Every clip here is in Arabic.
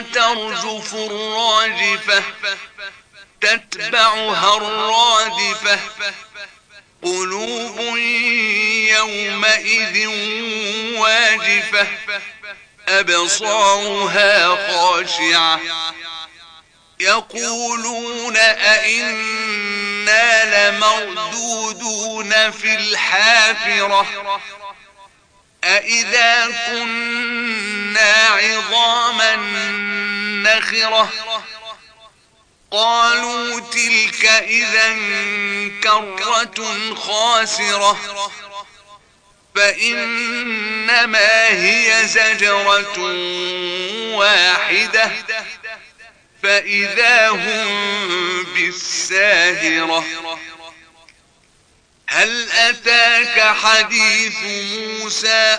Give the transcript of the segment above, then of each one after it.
ترجف الراجفة تتبعها الرادفة. قلوب يومئذ واجفة أبصارها خاشعة. يقولون أئنا لمردودون في الحافرة أئذا كنا الآخرة. قالوا تلك إذا كرة خاسرة. فإنما هي زجرة واحدة. فإذا هم بالساهرة. هل أتاك حديث موسى؟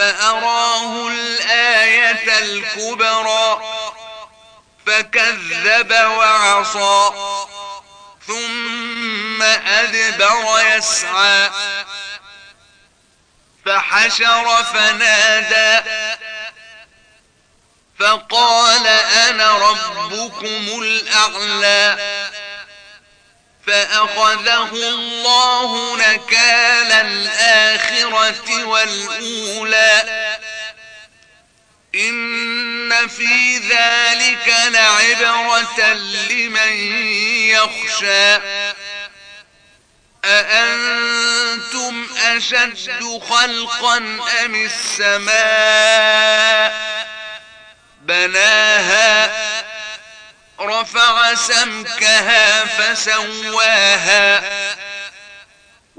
فأراه الآية الكبرى فكذب وعصى ثم أدبر يسعى فحشر فنادى فقال أنا ربكم الأعلى فأخذه الله نكالا والأولى. إن في ذلك لعبرة لمن يخشى. أأنتم أشد خلقا أم السماء؟ بناها رفع سمكها فسواها.